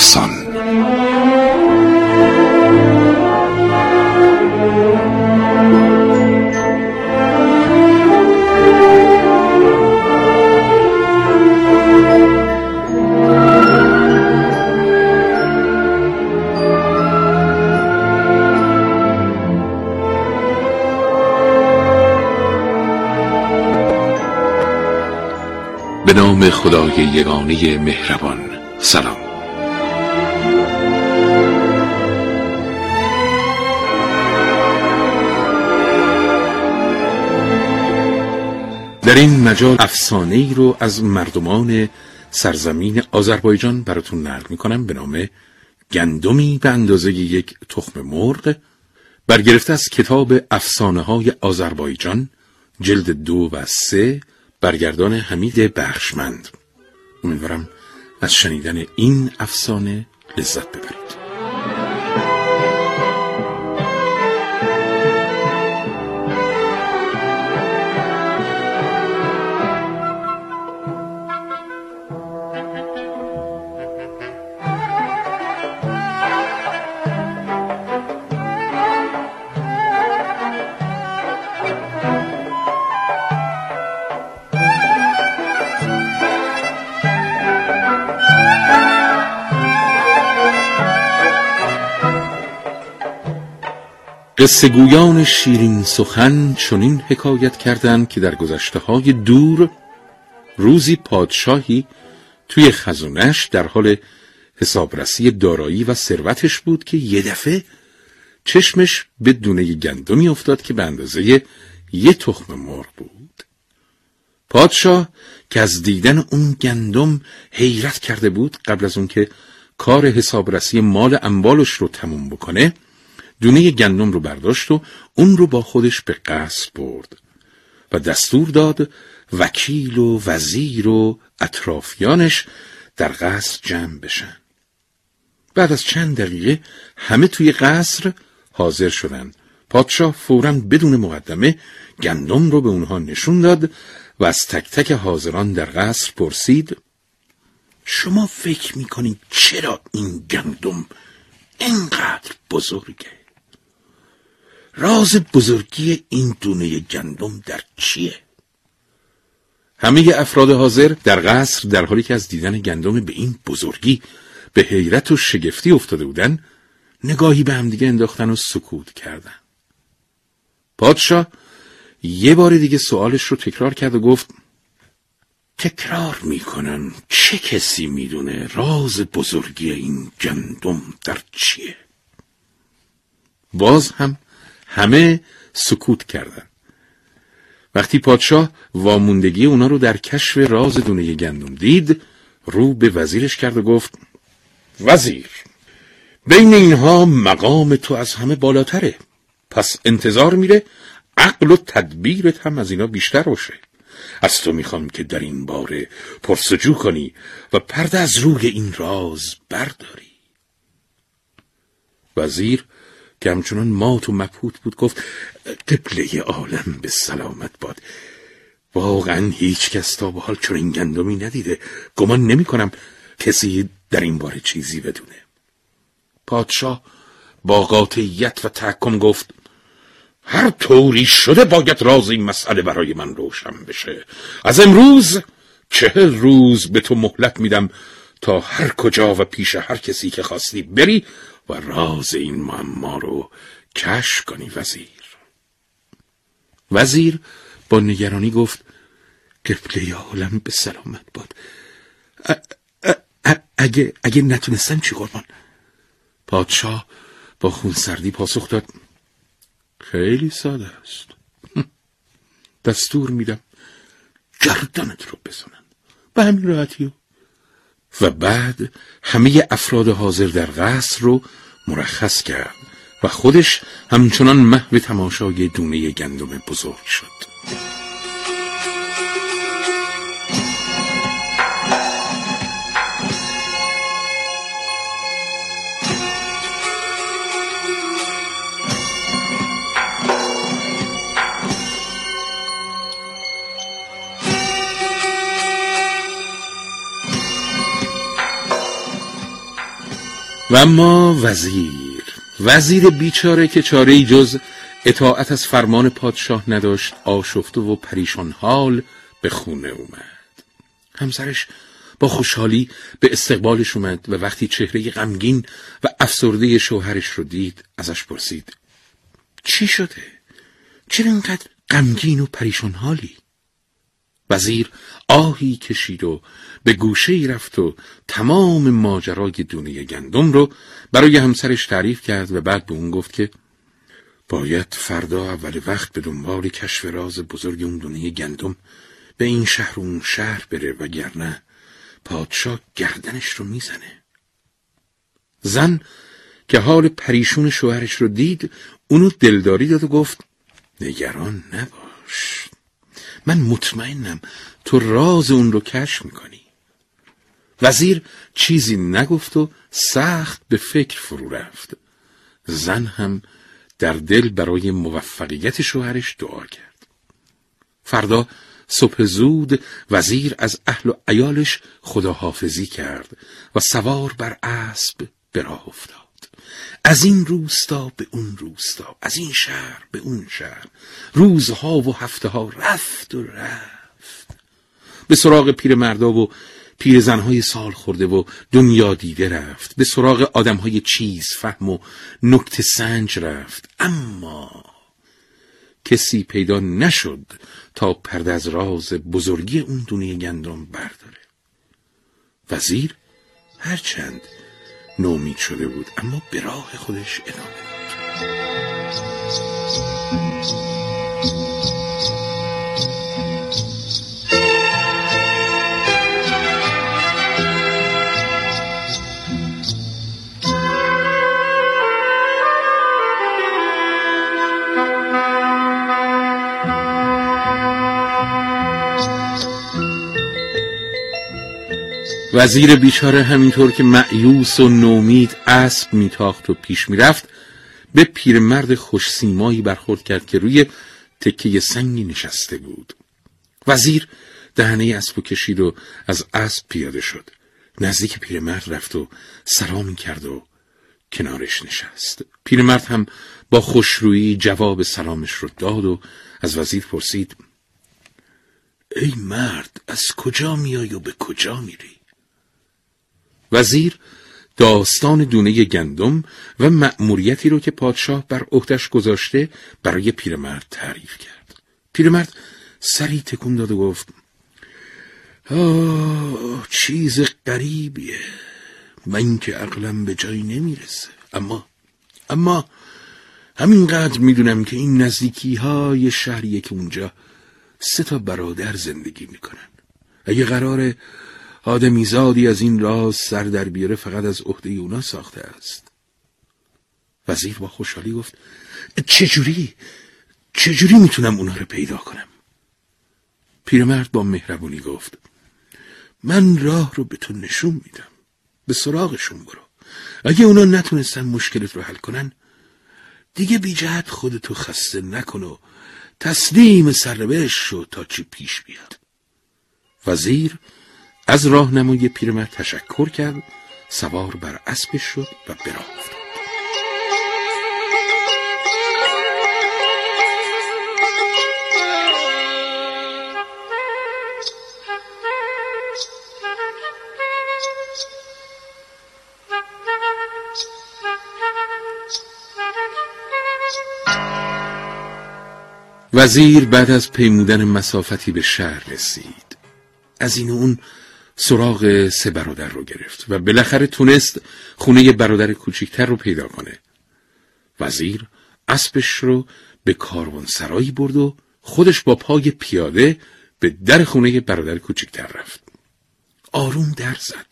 افسان به نام خدای یگانه مهربان. سلام. در این مجال افسانه ای رو از مردمان سرزمین آذربایجان براتون نقل می‌کنم به نام گندمی به اندازه یک تخم مرغ برگرفته از کتاب افسانه های آذربایجان جلد دو و سه برگردان حمید بخشمند. امیدوارم از شنیدن این افسانه لذت ببرید. قصه گویان شیرین سخن چنین حکایت کردند که در گذشته های دور روزی پادشاهی توی خزونش در حال حسابرسی دارایی و ثروتش بود که یه دفعه چشمش به دونه گندمی افتاد که به اندازه یه تخم مرغ بود. پادشاه که از دیدن اون گندم حیرت کرده بود قبل از اون که کار حسابرسی مال انبالش رو تموم بکنه دونه گندم رو برداشت و اون رو با خودش به قصر برد و دستور داد وکیل و وزیر و اطرافیانش در قصر جمع بشن. بعد از چند دقیقه همه توی قصر حاضر شدن. پادشاه فورا بدون مقدمه گندم رو به اونها نشون داد و از تک تک حاضران در قصر پرسید شما فکر می‌کنید چرا این گندم اینقدر بزرگه؟ راز بزرگی این دونه گندم در چیه؟ همه افراد حاضر در قصر در حالی که از دیدن گندم به این بزرگی به حیرت و شگفتی افتاده بودن نگاهی به همدیگه انداختن و سکوت کردن پادشاه یه بار دیگه سوالش رو تکرار کرد و گفت تکرار می‌کنم چه کسی می‌دونه راز بزرگی این گندم در چیه؟ باز هم همه سکوت کردند. وقتی پادشاه واموندگی اونا رو در کشف راز دونه گندم دید رو به وزیرش کرد و گفت وزیر بین اینها مقام تو از همه بالاتره. پس انتظار میره عقل و تدبیرت هم از اینا بیشتر باشه. از تو می‌خوام که در این باره پرسجو کنی و پرده از روی این راز برداری. وزیر که همچنان مات و مبهوت بود گفت قبله عالم به سلامت باد. واقعا هیچ کس تا به حال چنین گندمی ندیده گمان نمی کنم کسی در این باره چیزی بدونه. پادشاه با قاطعیت و تحکم گفت هر طوری شده باید راز این مسئله برای من روشن بشه. از امروز چهل روز به تو مهلت میدم تا هر کجا و پیش هر کسی که خواستی بری و راز این معما رو کش کنی وزیر. وزیر با نگرانی گفت قبله عالم به سلامت باد. اگه, اگه نتونستم چی قربان؟ پادشاه با خونسردی پاسخ داد خیلی ساده است. دستور میدم گردنت رو بزنن. به همین راحتی و بعد همه افراد حاضر در قصر رو مرخص کرد و خودش همچنان محو تماشای دونه گندم بزرگ شد. اما وزیر وزیر بیچاره که چاره جز اطاعت از فرمان پادشاه نداشت آشفته و پریشان حال به خونه اومد همسرش با خوشحالی به استقبالش اومد و وقتی چهره غمگین و افسرده شوهرش رو دید ازش پرسید چی شده؟ چرا اینقدر غمگین و پریشان حالی؟ وزیر آهی کشید و به گوشه ای رفت و تمام ماجرای دونه گندم رو برای همسرش تعریف کرد و بعد به اون گفت که باید فردا اول وقت به دنبال کشف راز بزرگ اون دونه گندم به این شهر و اون شهر بره و گرنه پادشاه گردنش رو می‌زنه. زن که حال پریشون شوهرش رو دید اونو دلداری داد و گفت نگران نباش. من مطمئنم تو راز اون رو کشف می‌کنی. وزیر چیزی نگفت و سخت به فکر فرو رفت. زن هم در دل برای موفقیت شوهرش دعا کرد. فردا صبح زود وزیر از اهل و ایالش خداحافظی کرد و سوار بر اسب به راه افتاد. از این روستا به اون روستا از این شهر به اون شهر. روزها و هفته ها رفت و رفت. به سراغ پیر مردا و پیر زنهای سال خورده و دنیا دیده رفت. به سراغ آدمهای چیز فهم و نکت سنج رفت. اما کسی پیدا نشد تا پرده از راز بزرگی اون دنیا گندم برداره. وزیر هرچند نومید شده بود اما به راه خودش ادامه داد. وزیر بیچاره همینطور که معیوس و نومید اسب میتاخت و پیش می‌رفت به پیرمرد خوش سیمایی برخورد کرد که روی تکه سنگی نشسته بود. وزیر دهنه اسب کشید و از اسب پیاده شد. نزدیک پیرمرد رفت و سلام کرد و کنارش نشست. پیرمرد هم با خوشرویی جواب سلامش رو داد و از وزیر پرسید ای مرد از کجا میای و به کجا میری؟ وزیر داستان دونه گندم و مأموریتی رو که پادشاه بر عهدش گذاشته برای پیرمرد تعریف کرد. پیرمرد سری تکون داد و گفت آه چیز غریبیه. من که عقلم به جایی نمی‌رسه. اما اما همینقدر می‌دونم که این نزدیکی های شهریه که اونجا سه تا برادر زندگی می‌کنن. اگه قراره آدمیزادی از این راز سر در بیاره فقط از عهده اونا ساخته است. وزیر با خوشحالی گفت چجوری؟ چجوری می‌تونم اونا رو پیدا کنم؟ پیرمرد با مهربونی گفت من راه رو به تو نشون میدم. به سراغشون برو. اگه اونا نتونستن مشکلت رو حل کنن دیگه بی جهت خودتو خسته نکن و تسلیم سرنوشت شو تا چی پیش بیاد. وزیر از راهنمای پیرمرد تشکر کرد سوار بر اسبش شد و افتاد وزیر بعد از پیمودن مسافتی به شهر رسید. از این اون سراغ سه برادر رو گرفت و بالاخره تونست خونه برادر کوچیکتر رو پیدا کنه. وزیر اسبش رو به کاروان سرایی برد و خودش با پای پیاده به در خونه برادر کوچیکتر رفت. آروم در زد.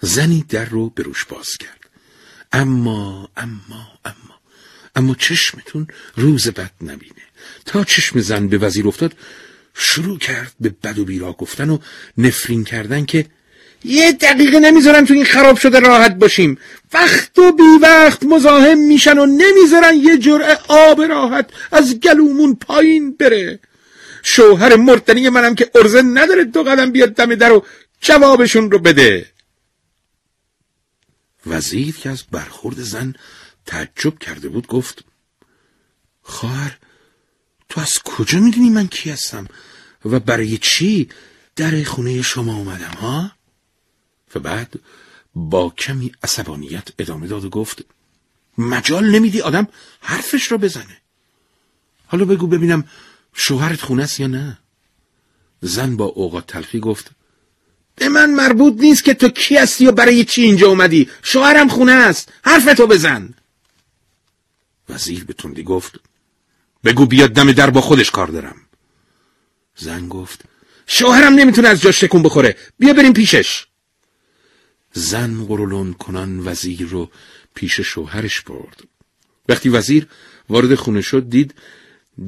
زنی در رو به روش باز کرد. اما اما اما اما چشمتون روز بد نبینه. تا چشم زن به وزیر افتاد شروع کرد به بد و بیرا گفتن و نفرین کردن که یه دقیقه نمی‌ذارن تو این خراب شده راحت باشیم. وقت و بی وقت مزاحم میشن و نمی‌ذارن یه جرعه آب راحت از گلومون پایین بره. شوهر مردنی منم که ارزه نداره دو قدم بیاد دم در و جوابشون رو بده. وزیر که از برخورد زن تعجب کرده بود گفت خواهر تو از کجا می‌دونی من کی هستم؟ و برای چی در خونه شما اومدم ها؟ و بعد با کمی عصبانیت ادامه داد و گفت مجال نمیدی آدم حرفش را بزنه. حالا بگو ببینم شوهرت خونه است یا نه؟ زن با اوقات تلخی گفت به من مربوط نیست که تو کی هستی و برای چی اینجا اومدی. شوهرم خونه است. حرفتو بزن. وزیر به تندی گفت بگو بیاد دم در با خودش کار دارم. زن گفت شوهرم نمی‌تونه از جاش تکون بخوره. بیا بریم پیشش. زن قرولون کنان وزیر رو پیش شوهرش برد. وقتی وزیر وارد خونه شد دید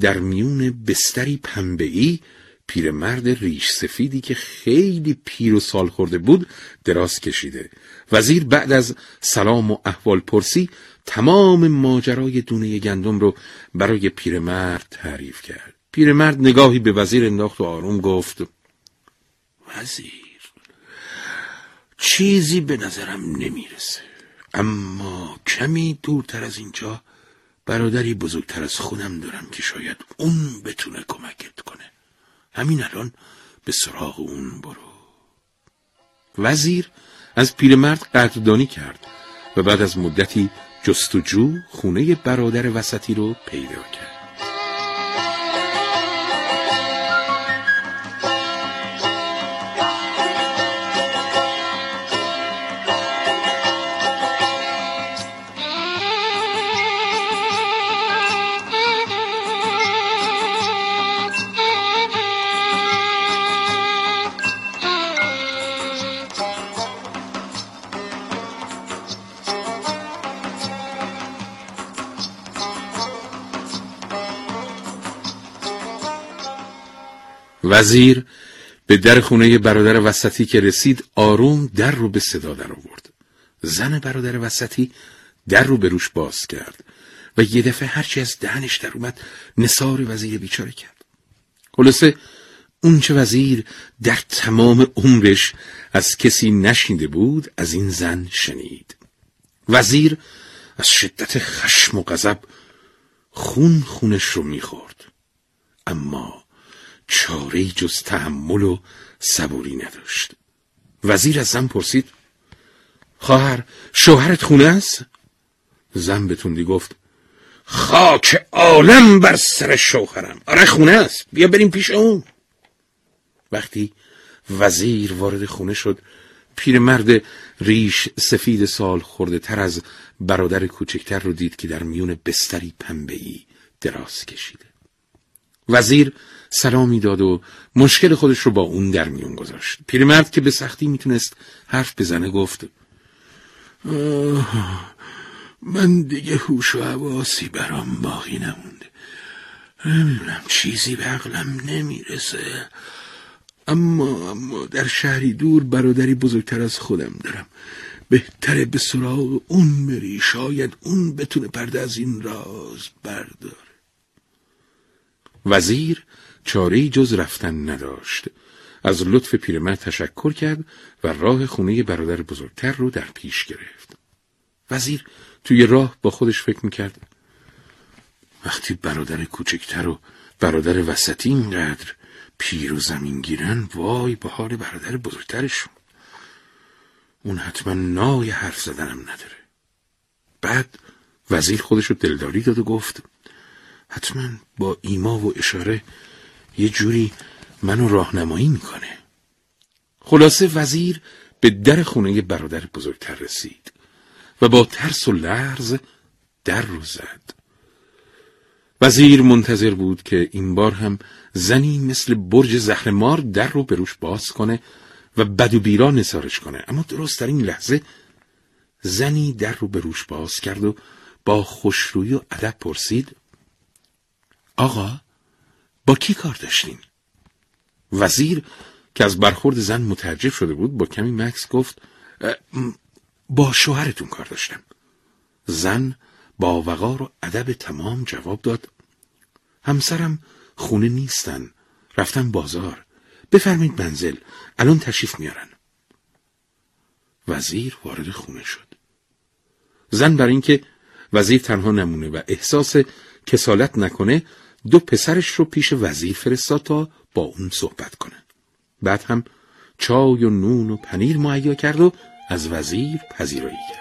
در میون بستری پنبه‌ای پیرمرد ریش سفیدی که خیلی پیر و سال خورده بود دراز کشیده. وزیر بعد از سلام و احوال پرسی تمام ماجرای دونه گندم رو برای پیرمرد تعریف کرد. پیرمرد نگاهی به وزیر انداخت و آروم گفت وزیر چیزی به نظرم نمی‌رسه. اما کمی دورتر از اینجا برادری بزرگتر از خودم دارم که شاید اون بتونه کمکت کنه. همین الان به سراغ اون برو. وزیر از پیرمرد قدردانی کرد و بعد از مدتی جستجو خونه برادر وسطی رو پیدا کرد. وزیر به در خونه برادر وسطی که رسید آروم در رو به صدا در آورد. زن برادر وسطی در رو به روش باز کرد و یه دفعه هرچی از دهنش در اومد نصار وزیر بیچاره کرد. خلاصه اون چه وزیر در تمام عمرش از کسی نشینده بود از این زن شنید. وزیر از شدت خشم و غضب خون خونش رو می‌خورد. اما چاره جز تحمل و صبوری نداشت. وزیر از زن پرسید خواهر شوهرت خونه است؟ زن به تندی گفت خاک عالم بر سر شوهرم. آره خونه است. بیا بریم پیش اون. وقتی وزیر وارد خونه شد پیرمرد ریش سفید سال خورده تر از برادر کوچکتر رو دید که در میون بستری پنبهی دراز کشیده. وزیر سلامی داد و مشکل خودش رو با اون در میون گذاشت. پیرمرد که به سختی می‌تونست حرف بزنه گفت من دیگه هوش و حواسی برام باقی نمونده. نمی‌دونم چیزی به عقلم نمی‌رسه. اما اما در شهری دور برادری بزرگتر از خودم دارم. بهتره به سراغ اون بری شاید اون بتونه پرده از این راز برداره. وزیر چاره جز رفتن نداشت. از لطف پیرمرد تشکر کرد و راه خونه برادر بزرگتر رو در پیش گرفت. وزیر توی راه با خودش فکر می‌کرد وقتی برادر کوچکتر و برادر وسطی اینقدر پیر و زمین گیرن وای به حال برادر بزرگترشون. اون حتما نای حرف زدنم نداره. بعد وزیر خودش رو دلداری داد و گفت حتما با ایما و اشاره یه جوری منو راهنمایی می‌کنه. خلاصه وزیر به در خونه برادر بزرگتر رسید و با ترس و لرز در رو زد. وزیر منتظر بود که این بار هم زنی مثل برج زهرمار در رو به روش باز کنه و بد و بیرا نسارش کنه. اما درست در این لحظه زنی در رو به روش باز کرد و با خوشرویی و ادب پرسید آقا با کی کار داشتین؟ وزیر که از برخورد زن متعجب شده بود با کمی مکس گفت با شوهرتون کار داشتم. زن با وقار و ادب تمام جواب داد. همسرم خونه نیستن رفتن بازار. بفرمید منزل الان تشریف میارن. وزیر وارد خونه شد. زن برای اینکه وزیر تنها نمونه و احساس کسالت نکنه دو پسرش رو پیش وزیر فرستاد تا با اون صحبت کنن. بعد هم چای و نون و پنیر مهیا کرد و از وزیر پذیرایی کرد.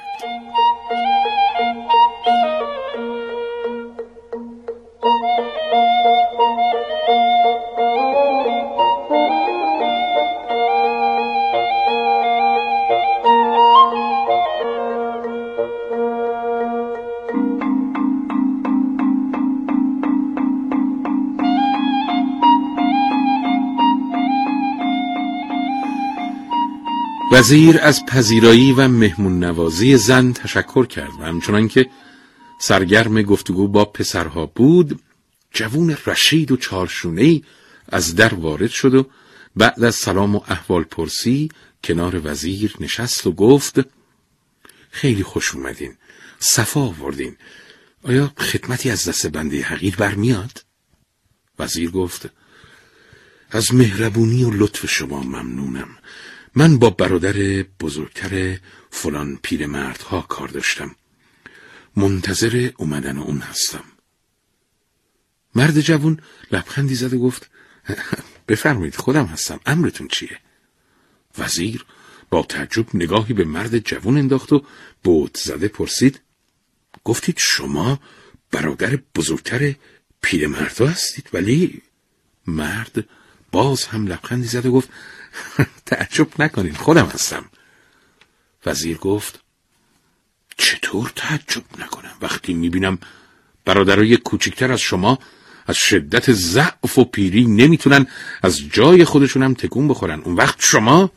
وزیر از پذیرایی و مهمون نوازی زن تشکر کرد و همچنان که سرگرم گفتگو با پسرها بود جوون رشید و چارشونهی از در وارد شد و بعد از سلام و احوال پرسی کنار وزیر نشست و گفت خیلی خوش اومدین صفا آوردین آیا خدمتی از دست بنده حقیر برمیاد؟ وزیر گفت از مهربونی و لطف شما ممنونم من با برادر بزرگتر فلان پیرمردها کار داشتم. منتظر اومدن اون هستم. مرد جوون لبخندی زد و گفت بفرمایید خودم هستم. امرتون چیه؟ وزیر با تعجب نگاهی به مرد جوون انداخت و بود زده پرسید گفتید شما برادر بزرگتر پیرمردها هستید؟ ولی مرد باز هم لبخندی زد و گفت تعجب نکنین خودم هستم. وزیر گفت چطور تعجب نکنم؟ وقتی می‌بینم برادرای کوچکتر از شما از شدت ضعف و پیری نمی‌تونن از جای خودشونم تکون بخورن. اون وقت شما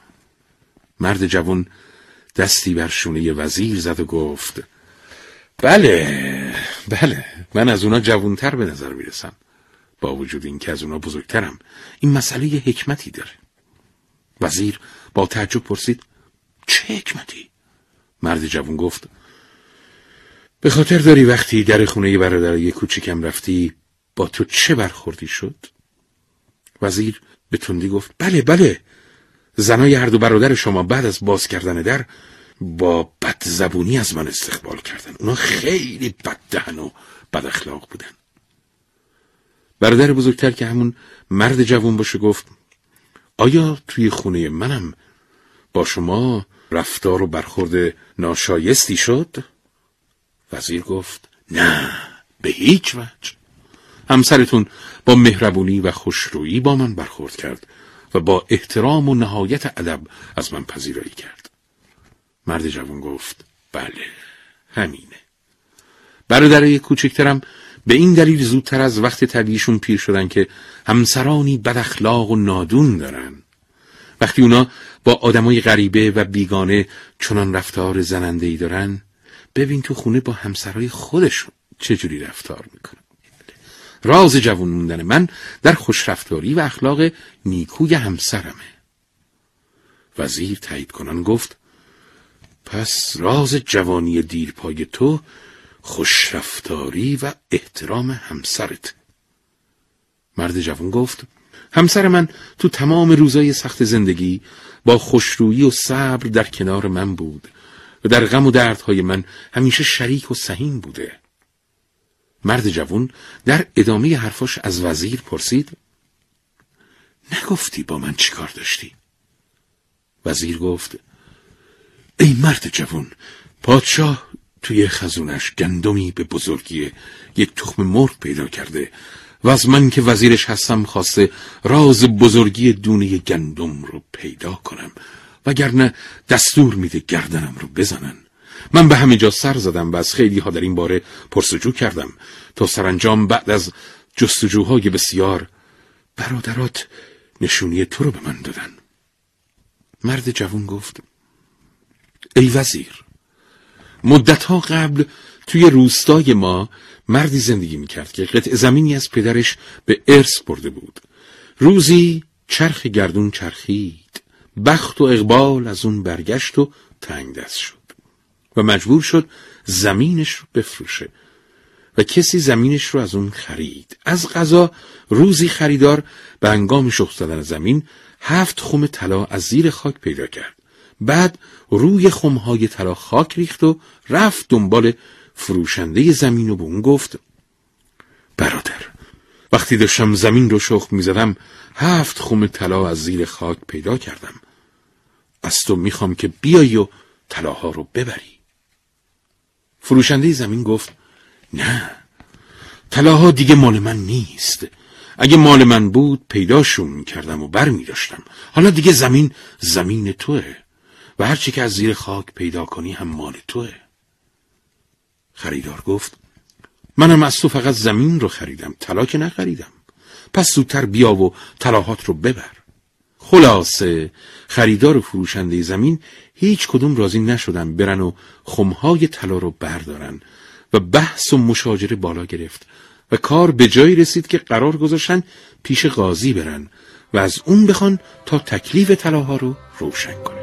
مرد جوان دستی بر شونه وزیر زد و گفت بله بله من از اونا جوانتر به نظر می‌رسم. با وجود اینکه از اونا بزرگترم این مسئله حکمتی داره. وزیر با تعجب پرسید چه حکمتی؟ مرد جوان گفت به خاطر داری وقتی در خونه برادرای کوچکم رفتی با تو چه برخوردی شد؟ وزیر به تندی گفت بله بله زنای هر دو برادر شما بعد از باز کردن در با بد زبونی از من استقبال کردن اونا خیلی بددهن و بد اخلاق بودن برادر بزرگتر که همون مرد جوان باشه گفت آیا توی خونه منم با شما رفتار و برخورد ناشایستی شد؟ وزیر گفت نه به هیچ وجه. همسرتون با مهربونی و خوشرویی با من برخورد کرد و با احترام و نهایت ادب از من پذیرایی کرد. مرد جوان گفت بله همینه. برادرای کوچکترم به این دلیل زودتر از وقت طبیعیشون پیر شدن که همسرانی بد اخلاق و نادون دارن. وقتی اونا با آدمای غریبه و بیگانه چنان رفتار زننده ای دارن ببین تو خونه با همسرای خودشون چجوری رفتار می‌کنن. راز جوون موندن من در خوشرفتاری و اخلاق نیکوی همسرمه. وزیر تایید کنان گفت پس راز جوانی دیرپای تو خوشرفتاری و احترام همسرت مرد جوان گفت همسر من تو تمام روزای سخت زندگی با خوشرویی و صبر در کنار من بود و در غم و دردهای من همیشه شریک و سهیم بوده مرد جوان در ادامه حرفاش از وزیر پرسید نگفتی با من چیکار داشتی؟ وزیر گفت ای مرد جوان پادشاه توی خزونش گندمی به بزرگی یک تخم مرغ پیدا کرده و از من که وزیرش هستم خواسته راز بزرگی دونه گندم رو پیدا کنم وگرنه دستور میده گردنم رو بزنن. من به همه جا سر زدم و از خیلی ها در این باره پرسجو کردم تا سرانجام بعد از جستجوهای بسیار برادرات نشونی تو رو به من دادن. مرد جوان گفت ای وزیر مدتها قبل توی روستای ما مردی زندگی می‌کرد که قطع زمینی از پدرش به ارث برده بود. روزی چرخ گردون چرخید. بخت و اقبال از اون برگشت و تنگ دست شد. و مجبور شد زمینش رو بفروشه. و کسی زمینش رو از اون خرید. از غذا روزی خریدار به انگام زدن زمین هفت خوم طلا از زیر خاک پیدا کرد. بعد روی خمهای طلا خاک ریخت و رفت دنبال فروشنده زمین و به اون گفت برادر وقتی داشتم زمین رو شخم می‌زدم هفت خم طلا از زیر خاک پیدا کردم. از تو می‌خوام که بیایی و طلاها رو ببری. فروشنده زمین گفت نه طلاها دیگه مال من نیست. اگه مال من بود پیداشون کردم و بر می داشتم. حالا دیگه زمین زمین توه. و هرچی که از زیر خاک پیدا کنی هم مال توه. خریدار گفت منم از تو فقط زمین رو خریدم طلا که نخریدم. پس زودتر بیا و طلاهات رو ببر. خلاصه خریدار و فروشنده زمین هیچ کدوم راضی نشدن برن و خمهای طلا رو بردارن و بحث و مشاجره بالا گرفت و کار به جایی رسید که قرار گذاشتن پیش قاضی برن و از اون بخوان تا تکلیف طلاها رو روشن کنه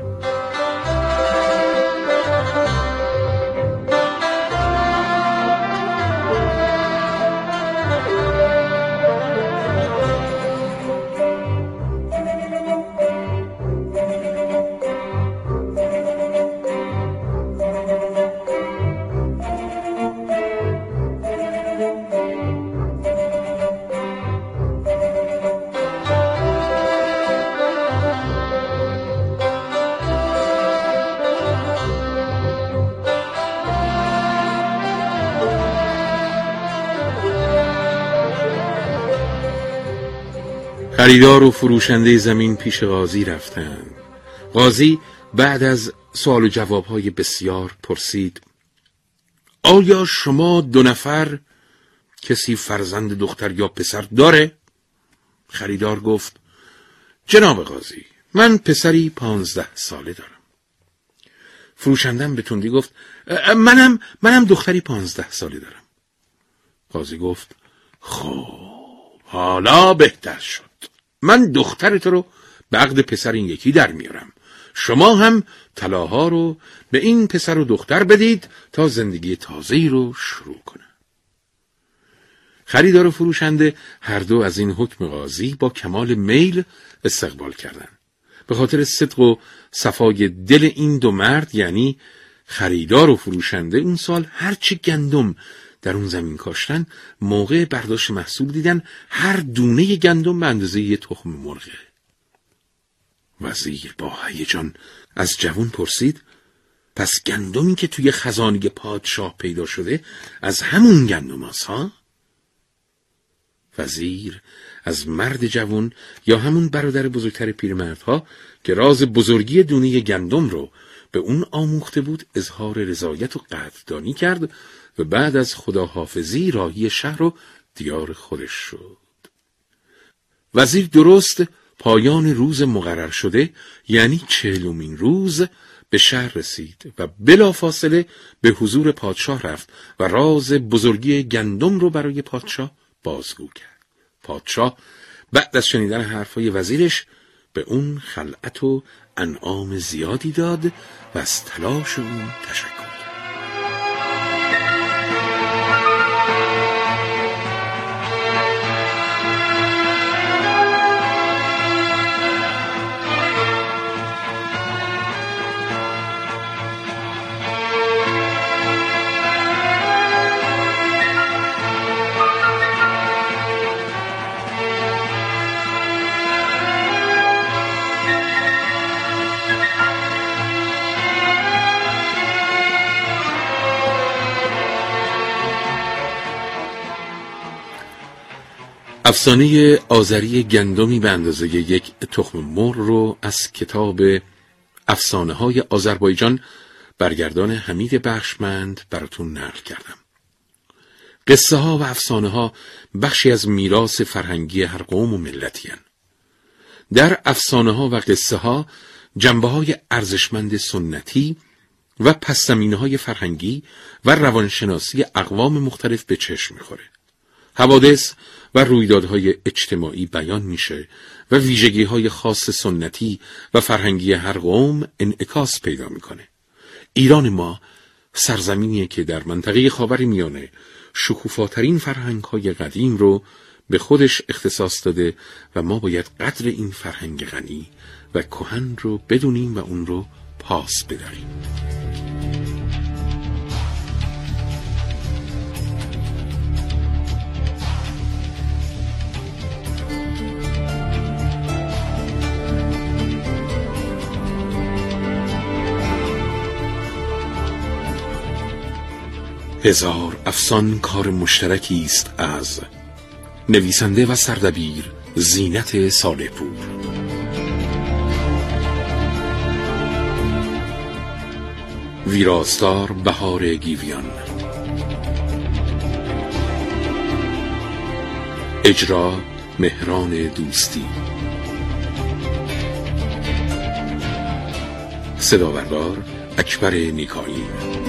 خریدار و فروشنده زمین پیش قاضی رفتند قاضی بعد از سوال و جوابهای بسیار پرسید آیا شما دو نفر کسی فرزند دختر یا پسر داره؟ خریدار گفت جناب قاضی من پسری پانزده ساله دارم. فروشندم به تندی گفت منم منم دختری پانزده ساله دارم. قاضی گفت خب حالا بهتر شد. من دخترت رو به عقد پسر این یکی در میارم شما هم طلاها رو به این پسر و دختر بدید تا زندگی تازه‌ای رو شروع کنه خریدار و فروشنده هر دو از این حکم قاضی با کمال میل استقبال کردند. به خاطر صدق و صفای دل این دو مرد یعنی خریدار و فروشنده اون سال هرچه گندم در اون زمین کاشتن موقع برداشت محصول دیدن هر دونه گندم به اندازه یه تخم مرغه وزیر با هیجان از جوون پرسید پس گندمی که توی خزانه پادشاه پیدا شده از همون گندم ها؟ وزیر از مرد جوون یا همون برادر بزرگتر پیرمردها که راز بزرگی دونه گندم رو به اون آموخته بود اظهار رضایت و قدردانی کرد و بعد از خداحافظی راهی شهر و دیار خودش شد. وزیر درست پایان روز مقرر شده یعنی چهلومین روز به شهر رسید و بلافاصله به حضور پادشاه رفت و راز بزرگی گندم رو برای پادشاه بازگو کرد. پادشاه بعد از شنیدن حرفای وزیرش به اون خلعت و انعام زیادی داد و از تلاش اون تشکر افسانه آذری گندمی به اندازه یک تخم مر رو از کتاب افسانه های آذربایجان برگردان حمید بخشمند براتون نقل کردم. قصه ها و افسانه ها بخشی از میراث فرهنگی هر قوم و ملتی در افسانه ها و قصه ها جنبه های ارزشمند سنتی و پسزمینه های فرهنگی و روانشناسی اقوام مختلف به چشم می‌خوره. حوادث و رویدادهای اجتماعی بیان میشه و ویژگی های خاص سنتی و فرهنگی هر قوم انعکاس پیدا می‌کنه. ایران ما سرزمینیه که در منطقه خاور میانه شکوفاترین فرهنگ های قدیم رو به خودش اختصاص داده و ما باید قدر این فرهنگ غنی و کهن رو بدونیم و اون رو پاس بداریم هزار افسان کار مشترکی است از نویسنده و سردبیر زینت سالپور ویراستار بهار گیویان. اجرا مهران دوستی. صداوردار اکبر نیکایی.